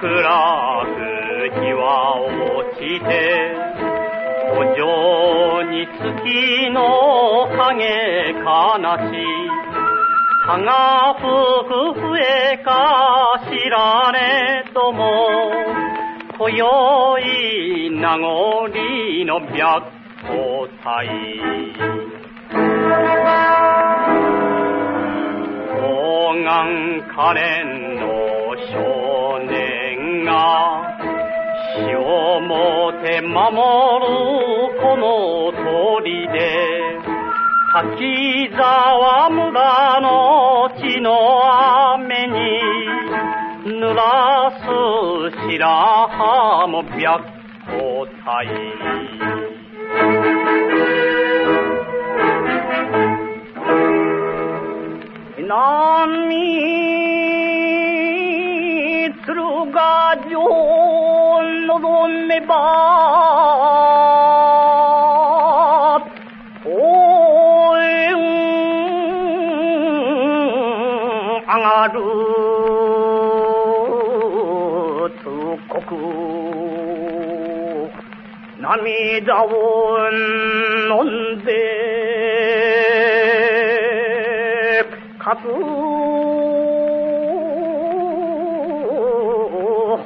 暗く日は落ちて途上に月の影悲し葉が吹く笛か知られとも今宵名残の白光体黄岩可憐の少年。て守るこの通で滝沢村の血の雨に濡らす白羽も白虎隊波鶴ヶ城人民把穷汉儿都照顾，农民早晚能得个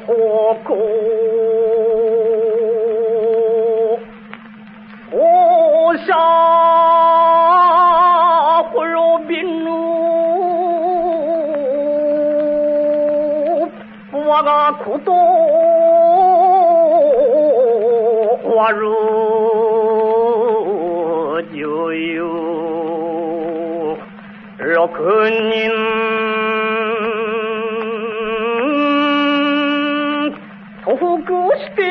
好果。 도사 홀로 민루 와가 고도 와루 유유 로크님. 도구스피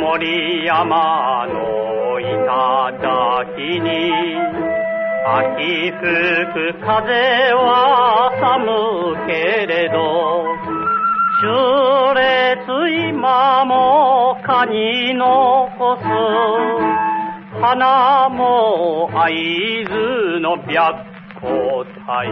森山の頂に秋吹く風は寒けれど中烈今も蚊に残す花も会津の白虎隊。